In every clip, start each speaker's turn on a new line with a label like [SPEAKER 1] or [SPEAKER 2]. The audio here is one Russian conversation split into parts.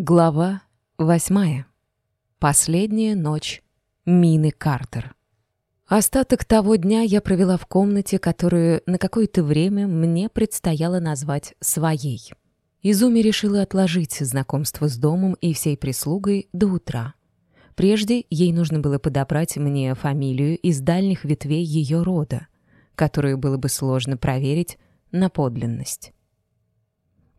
[SPEAKER 1] Глава восьмая. Последняя ночь Мины Картер. Остаток того дня я провела в комнате, которую на какое-то время мне предстояло назвать своей. Изуми решила отложить знакомство с домом и всей прислугой до утра. Прежде ей нужно было подобрать мне фамилию из дальних ветвей ее рода, которую было бы сложно проверить на подлинность.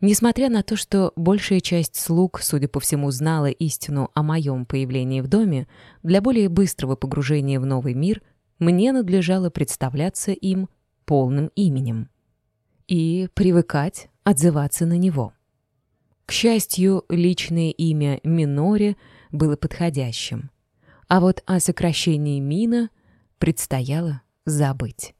[SPEAKER 1] Несмотря на то, что большая часть слуг, судя по всему, знала истину о моем появлении в доме, для более быстрого погружения в новый мир мне надлежало представляться им полным именем и привыкать отзываться на него. К счастью, личное имя Минори было подходящим, а вот о сокращении Мина предстояло забыть.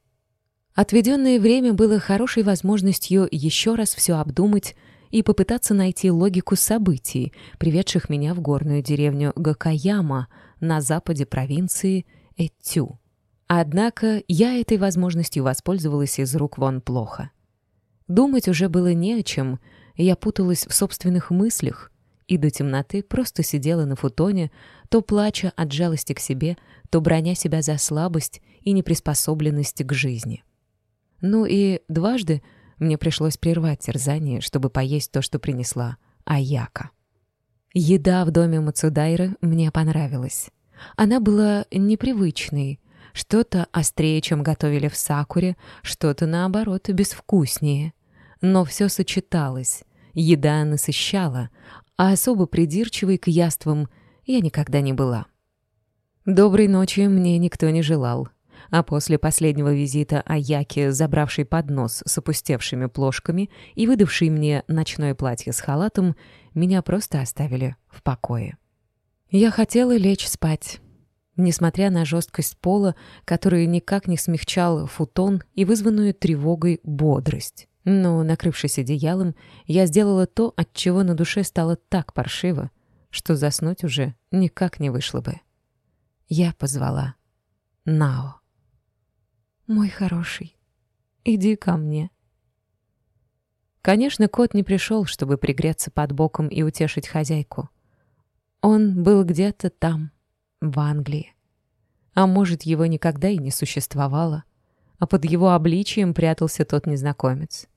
[SPEAKER 1] Отведенное время было хорошей возможностью еще раз все обдумать и попытаться найти логику событий, приведших меня в горную деревню Гакаяма на западе провинции Этю. Однако я этой возможностью воспользовалась из рук вон плохо. Думать уже было не о чем, я путалась в собственных мыслях и до темноты просто сидела на футоне, то плача от жалости к себе, то броня себя за слабость и неприспособленность к жизни. Ну и дважды мне пришлось прервать терзание, чтобы поесть то, что принесла Аяка. Еда в доме Мацудайры мне понравилась. Она была непривычной, что-то острее, чем готовили в Сакуре, что-то, наоборот, безвкуснее. Но все сочеталось, еда насыщала, а особо придирчивой к яствам я никогда не была. Доброй ночи мне никто не желал а после последнего визита Аяки, забравшей поднос с опустевшими плошками и выдавшей мне ночное платье с халатом, меня просто оставили в покое. Я хотела лечь спать. Несмотря на жесткость пола, который никак не смягчал футон и вызванную тревогой бодрость. Но, накрывшись одеялом, я сделала то, от чего на душе стало так паршиво, что заснуть уже никак не вышло бы. Я позвала Нао. «Мой хороший, иди ко мне». Конечно, кот не пришел, чтобы пригреться под боком и утешить хозяйку. Он был где-то там, в Англии. А может, его никогда и не существовало, а под его обличием прятался тот незнакомец.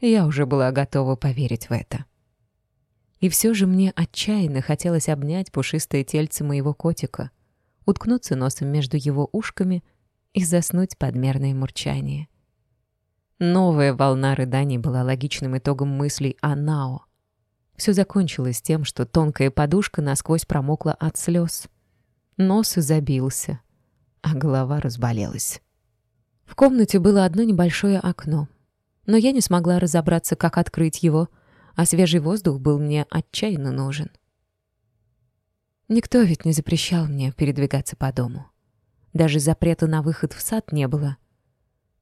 [SPEAKER 1] Я уже была готова поверить в это. И все же мне отчаянно хотелось обнять пушистое тельце моего котика, уткнуться носом между его ушками — и заснуть под мерное мурчание. Новая волна рыданий была логичным итогом мыслей о Нао. Все закончилось тем, что тонкая подушка насквозь промокла от слез. Нос забился, а голова разболелась. В комнате было одно небольшое окно, но я не смогла разобраться, как открыть его, а свежий воздух был мне отчаянно нужен. Никто ведь не запрещал мне передвигаться по дому. Даже запрета на выход в сад не было.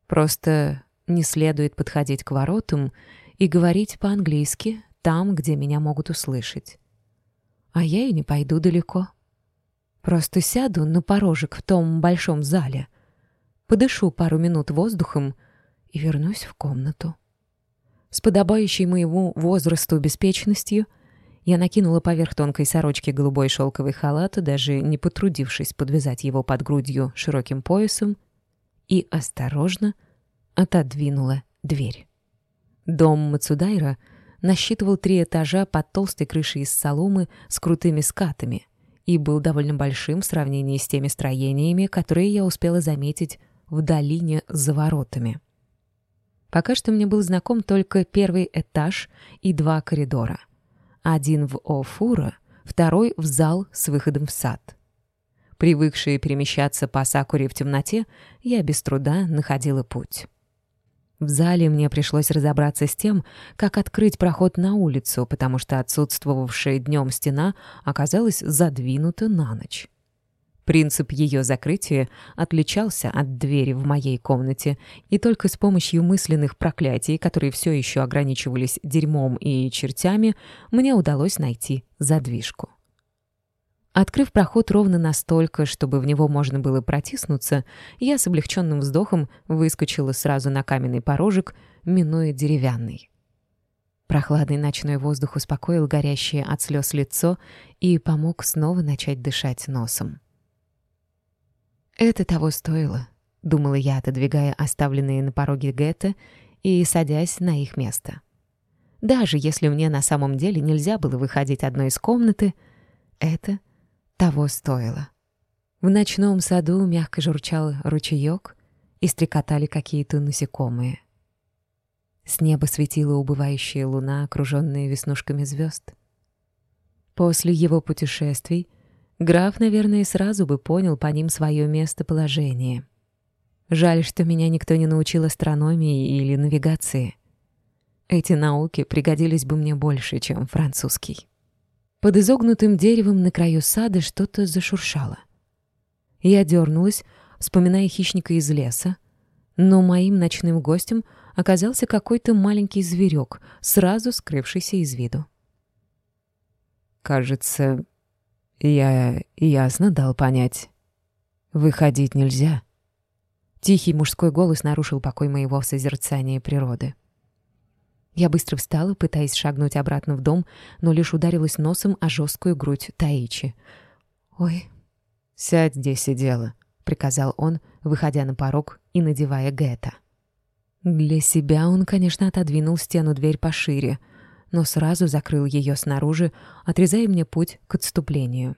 [SPEAKER 1] Просто не следует подходить к воротам и говорить по-английски там, где меня могут услышать. А я и не пойду далеко. Просто сяду на порожек в том большом зале, подышу пару минут воздухом и вернусь в комнату. С подобающей моему возрасту беспечностью — я накинула поверх тонкой сорочки голубой шелковый халат, даже не потрудившись подвязать его под грудью широким поясом, и осторожно отодвинула дверь. Дом Мацудайра насчитывал три этажа под толстой крышей из соломы с крутыми скатами и был довольно большим в сравнении с теми строениями, которые я успела заметить в долине за воротами. Пока что мне был знаком только первый этаж и два коридора — один в Офура, второй в зал с выходом в сад. Привыкшие перемещаться по Сакуре в темноте, я без труда находила путь. В зале мне пришлось разобраться с тем, как открыть проход на улицу, потому что отсутствовавшая днем стена оказалась задвинута на ночь. Принцип ее закрытия отличался от двери в моей комнате, и только с помощью мысленных проклятий, которые все еще ограничивались дерьмом и чертями, мне удалось найти задвижку. Открыв проход ровно настолько, чтобы в него можно было протиснуться, я с облегченным вздохом выскочила сразу на каменный порожек, минуя деревянный. Прохладный ночной воздух успокоил горящее от слез лицо и помог снова начать дышать носом. «Это того стоило», — думала я, отодвигая оставленные на пороге гетто и садясь на их место. Даже если мне на самом деле нельзя было выходить одной из комнаты, это того стоило. В ночном саду мягко журчал ручеёк и стрекотали какие-то насекомые. С неба светила убывающая луна, окруженная веснушками звезд. После его путешествий граф, наверное, сразу бы понял по ним свое местоположение. Жаль, что меня никто не научил астрономии или навигации. Эти науки пригодились бы мне больше, чем французский. Под изогнутым деревом на краю сада что-то зашуршало. Я дернулась, вспоминая хищника из леса, но моим ночным гостем оказался какой-то маленький зверек, сразу скрывшийся из виду. «Кажется, я ясно дал понять. Выходить нельзя». Тихий мужской голос нарушил покой моего созерцания природы. Я быстро встала, пытаясь шагнуть обратно в дом, но лишь ударилась носом о жесткую грудь Таичи. «Ой, сядь здесь и дело», — приказал он, выходя на порог и надевая Гетта. Для себя он, конечно, отодвинул стену дверь пошире, но сразу закрыл ее снаружи, отрезая мне путь к отступлению.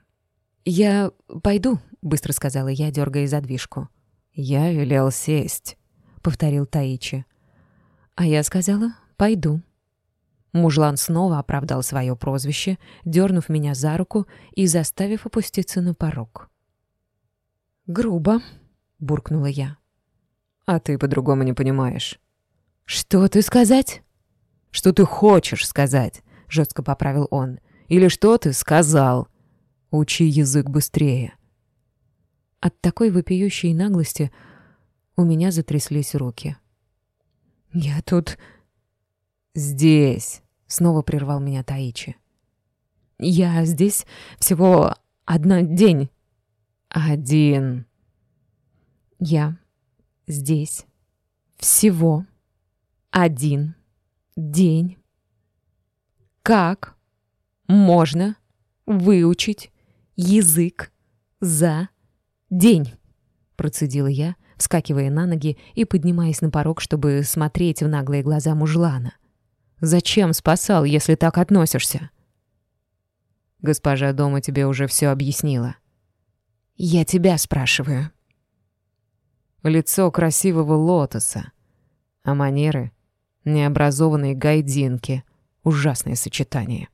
[SPEAKER 1] «Я пойду», — быстро сказала я, дергая задвижку. «Я велел сесть», — повторил Таичи. А я сказала «пойду». Мужлан снова оправдал свое прозвище, дернув меня за руку и заставив опуститься на порог. «Грубо», — буркнула я. «А ты по-другому не понимаешь». «Что ты сказать?» «Что ты хочешь сказать?» — жестко поправил он. «Или что ты сказал?» «Учи язык быстрее». От такой вопиющей наглости у меня затряслись руки. «Я тут...» «Здесь», — снова прервал меня Таичи. «Я здесь всего один день». «Один». «Я здесь всего один день». «Как можно выучить язык за день?» Процедила я, вскакивая на ноги и поднимаясь на порог, чтобы смотреть в наглые глаза мужлана. Зачем спасал, если так относишься?» «Госпожа дома тебе уже все объяснила». «Я тебя спрашиваю». Лицо красивого лотоса, а манеры — необразованные гайдинки. Ужасное сочетание.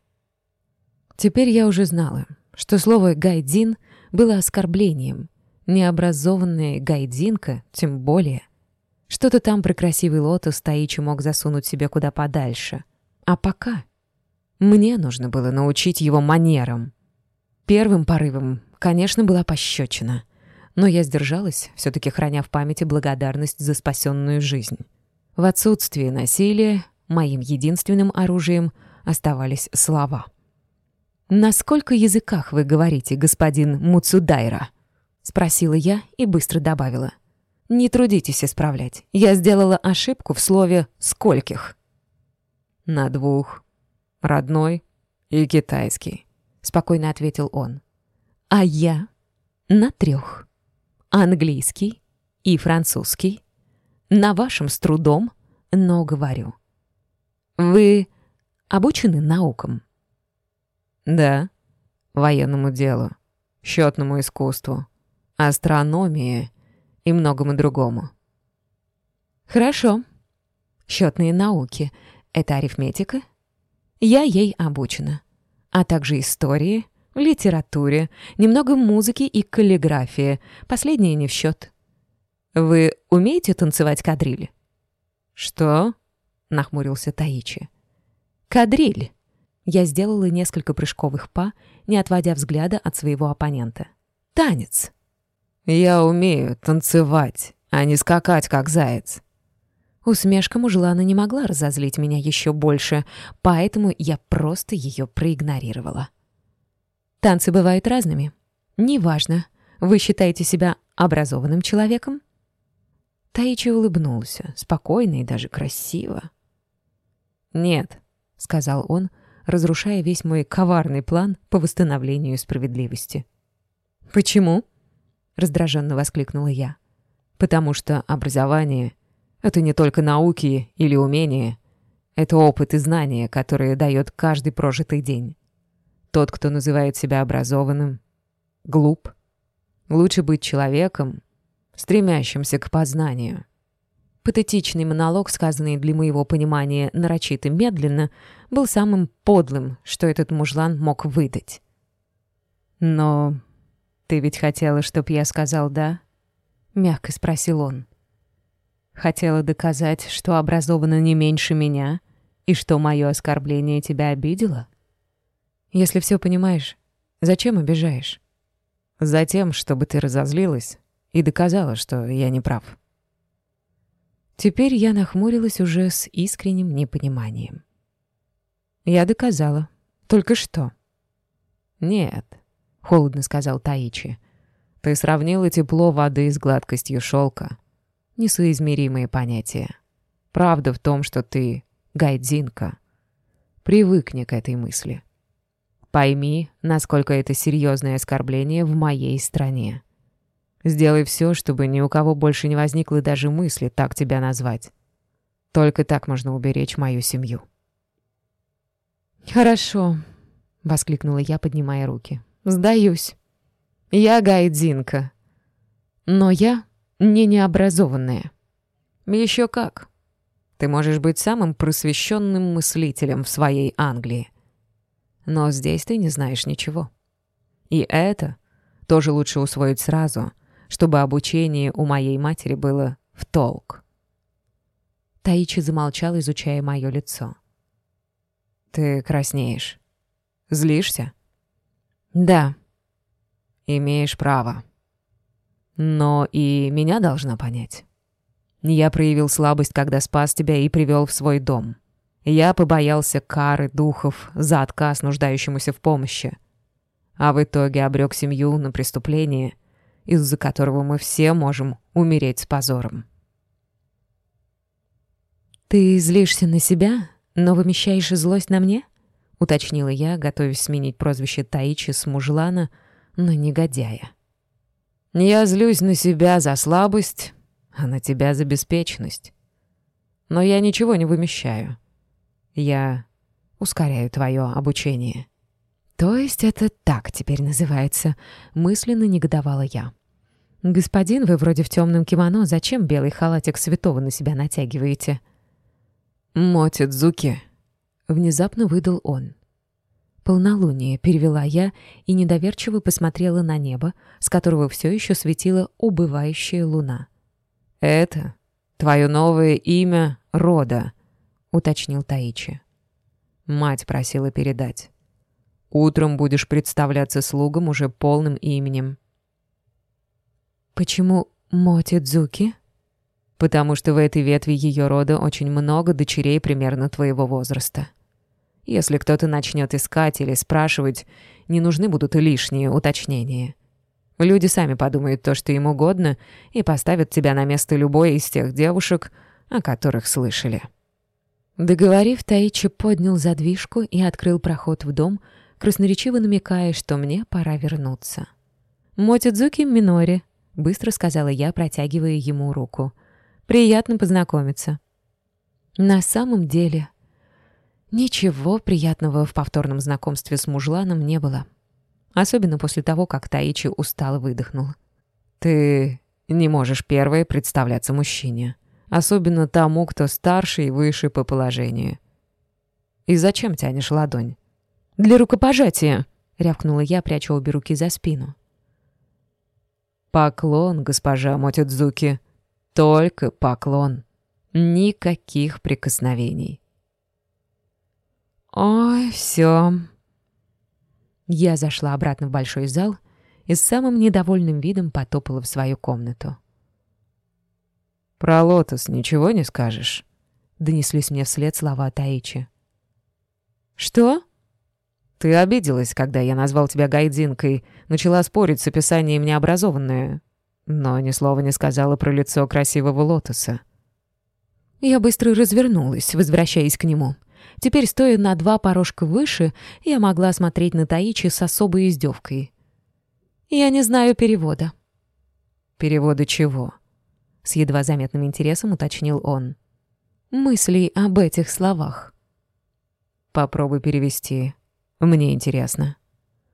[SPEAKER 1] Теперь я уже знала, что слово «гайдин» было оскорблением. Необразованная гайдинка, тем более — что-то там про красивый лотос Таичи мог засунуть себе куда подальше. А пока мне нужно было научить его манерам. Первым порывом, конечно, была пощечина. Но я сдержалась, все-таки храня в памяти благодарность за спасенную жизнь. В отсутствие насилия моим единственным оружием оставались слова. «На сколько языках вы говорите, господин Муцудайра?» — спросила я и быстро добавила. Не трудитесь исправлять. Я сделала ошибку в слове «скольких». «На двух. Родной и китайский», — спокойно ответил он. «А я на трех. Английский и французский. На вашем с трудом, но говорю. Вы обучены наукам?» «Да, военному делу, счетному искусству, астрономии и многому другому. Хорошо. Счетные науки — это арифметика? Я ей обучена. А также истории, литературе, немного музыки и каллиграфии. Последнее не в счет. Вы умеете танцевать кадриль? Что? Нахмурился Таичи. Кадриль. Я сделала несколько прыжковых па, не отводя взгляда от своего оппонента. Танец. «Я умею танцевать, а не скакать, как заяц». Усмешка мужлана не могла разозлить меня еще больше, поэтому я просто ее проигнорировала. Танцы бывают разными. Неважно, вы считаете себя образованным человеком? Таичи улыбнулся, спокойно и даже красиво. «Нет», — сказал он, разрушая весь мой коварный план по восстановлению справедливости. «Почему?» — раздраженно воскликнула я. «Потому что образование — это не только науки или умения, это опыт и знания, которые дает каждый прожитый день. Тот, кто называет себя образованным, глуп. Лучше быть человеком, стремящимся к познанию». Патетичный монолог, сказанный для моего понимания нарочито медленно, был самым подлым, что этот мужлан мог выдать. «Но ты ведь хотела, чтоб я сказал «да»?» — мягко спросил он. «Хотела доказать, что образована не меньше меня и что мое оскорбление тебя обидело? Если все понимаешь, зачем обижаешь?» «Затем, чтобы ты разозлилась и доказала, что я не прав». Теперь я нахмурилась уже с искренним непониманием. Я доказала. Только что. «Нет», — холодно сказал Таичи. «Ты сравнила тепло воды с гладкостью шелка. Несоизмеримые понятия. Правда в том, что ты гайдзинка. Привыкни к этой мысли. Пойми, насколько это серьезное оскорбление в моей стране. Сделай все, чтобы ни у кого больше не возникло даже мысли так тебя назвать. Только так можно уберечь мою семью».
[SPEAKER 2] «Хорошо», — воскликнула я, поднимая руки. «Сдаюсь. Я гайдзинка. Но я не необразованная».
[SPEAKER 1] «Еще как. Ты можешь быть самым просвещенным мыслителем в своей Англии. Но здесь ты не знаешь ничего. И это тоже лучше усвоить сразу — чтобы обучение у моей матери было в толк.
[SPEAKER 2] Таичи замолчал, изучая мое лицо.
[SPEAKER 1] «Ты краснеешь. Злишься?»
[SPEAKER 2] «Да».
[SPEAKER 1] «Имеешь право. Но и меня должна понять. Я проявил слабость, когда спас тебя и привел в свой дом. Я побоялся кары духов за отказ нуждающемуся в помощи. А в итоге обрек семью на преступление — из-за которого мы все можем умереть с позором.
[SPEAKER 2] «Ты злишься на себя, но вымещаешь злость на мне?» — уточнила я, готовясь сменить прозвище Таичи с мужлана на негодяя.
[SPEAKER 1] «Я злюсь на себя за слабость, а на тебя за беспечность. Но я ничего не вымещаю. Я ускоряю твое обучение».
[SPEAKER 2] «То есть это так теперь называется?» — мысленно негодовала я. «Господин, вы вроде в темном кимоно, зачем белый халатик святого на себя натягиваете?»
[SPEAKER 1] «Мотидзуки», — внезапно выдал он.
[SPEAKER 2] «Полнолуние», — перевела я и недоверчиво посмотрела на небо, с которого все еще светила убывающая луна.
[SPEAKER 1] «Это твое новое имя рода», — уточнил Таичи. Мать просила передать. Утром будешь представляться слугам уже полным именем».
[SPEAKER 2] «Почему Мотидзуки?»
[SPEAKER 1] «Потому что в этой ветви ее рода очень много дочерей примерно твоего возраста. Если кто-то начнет искать или спрашивать, не нужны будут лишние уточнения. Люди сами подумают то, что им угодно, и поставят тебя на место любой из тех девушек, о которых слышали».
[SPEAKER 2] Договорив, Таичи поднял задвижку и открыл проход в дом, красноречиво намекая, что мне пора вернуться. «Мотидзуки Минори», — быстро сказала я, протягивая ему руку. «Приятно познакомиться». На самом деле, ничего приятного в повторном знакомстве с мужланом не было. Особенно после того, как Таичи устало выдохнул.
[SPEAKER 1] «Ты не можешь первой представляться мужчине, особенно тому, кто старше и выше по положению. И зачем тянешь ладонь?
[SPEAKER 2] Для рукопожатия!» — рявкнула я, пряча обе руки за спину.
[SPEAKER 1] «Поклон, госпожа Мотидзуки. Только поклон. Никаких прикосновений».
[SPEAKER 2] «Ой, все. Я зашла обратно в большой зал и с самым недовольным видом потопала в свою комнату.
[SPEAKER 1] «Про лотос ничего не скажешь?»
[SPEAKER 2] — донеслись мне вслед слова Таичи. «Что?»
[SPEAKER 1] Ты обиделась, когда я назвал тебя гайдинкой, начала спорить с описанием необразованное, но ни слова не сказала про лицо красивого лотоса.
[SPEAKER 2] Я быстро развернулась, возвращаясь к нему. Теперь, стоя на два порожка выше, я могла смотреть на Таичи с особой издевкой. «Я не знаю перевода».
[SPEAKER 1] «Перевода чего?» — с едва заметным интересом уточнил он.
[SPEAKER 2] «Мыслей об этих словах».
[SPEAKER 1] «Попробуй перевести. Мне интересно».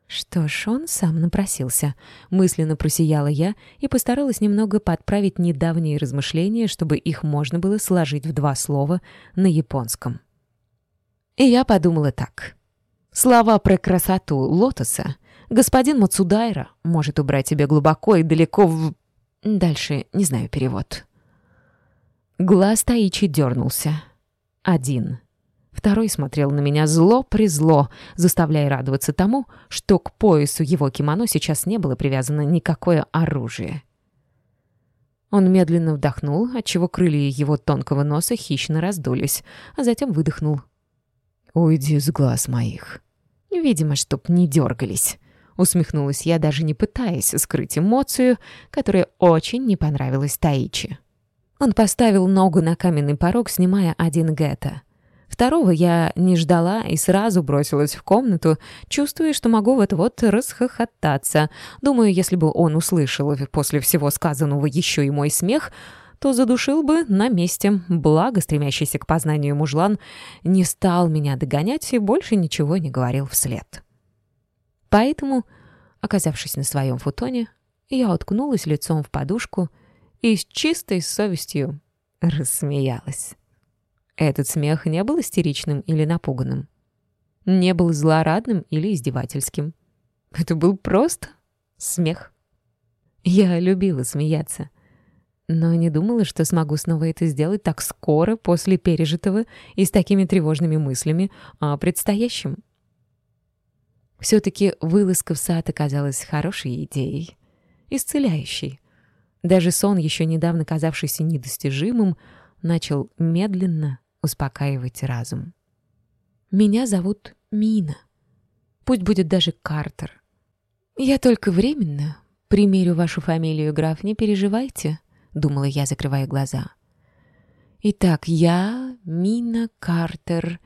[SPEAKER 2] Что ж, он сам напросился. Мысленно просияла я и постаралась немного подправить недавние размышления, чтобы их можно было сложить в два слова на японском. И я подумала так. Слова про красоту лотоса господин Мацудайра может убрать тебя глубоко и далеко в... Дальше не знаю перевод. Глаз Таичи дернулся. Один. Второй смотрел на меня зло-призло, заставляя радоваться тому, что к поясу его кимоно сейчас не было привязано никакое оружие. Он медленно вдохнул, отчего крылья его тонкого носа хищно раздулись, а затем выдохнул.
[SPEAKER 1] «Уйди с глаз моих».
[SPEAKER 2] «Видимо, чтоб не дергались», — усмехнулась я, даже не пытаясь скрыть эмоцию, которая очень не понравилась Таичи. Он поставил ногу на каменный порог, снимая один гетто. Второго я не ждала и сразу бросилась в комнату, чувствуя, что могу вот-вот расхохотаться. Думаю, если бы он услышал после всего сказанного еще и мой смех, то задушил бы на месте. Благо, стремящийся к познанию мужлан не стал меня догонять и больше ничего не говорил вслед. Поэтому, оказавшись на своем футоне, я уткнулась лицом в подушку и с чистой совестью рассмеялась. Этот смех не был истеричным или напуганным. Не был злорадным или издевательским. Это был просто смех. Я любила смеяться, но не думала, что смогу снова это сделать так скоро после пережитого и с такими тревожными мыслями о предстоящем. Все-таки вылазка в сад оказалась хорошей идеей, исцеляющей. Даже сон, еще недавно казавшийся недостижимым, начал медленно успокаивать разум. «Меня зовут Мина. Пусть будет даже Картер. Я только временно примерю вашу фамилию, граф, не переживайте», — думала я, закрывая глаза. «Итак, я Мина Картер».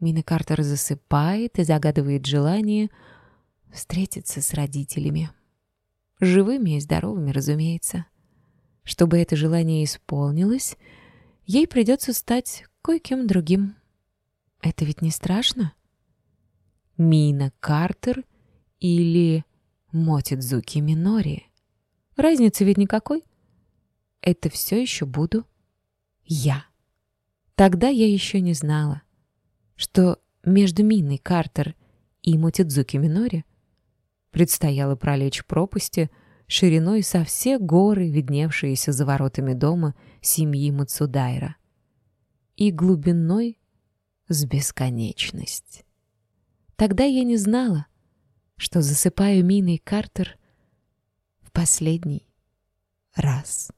[SPEAKER 2] Мина Картер засыпает и загадывает желание встретиться с родителями. Живыми и здоровыми, разумеется. Чтобы это желание исполнилось, ей придется стать кое-кем другим. Это ведь не страшно? Мина Картер или Мотидзуки Минори? Разницы ведь никакой. Это все еще буду я. Тогда я еще не знала, что между Миной Картер и Мотидзуки Минори предстояло пролечь пропасти шириной со все горы, видневшиеся за воротами дома семьи Мацудайра и глубиной с бесконечность. Тогда я не знала, что засыпаю миной Картер в последний раз.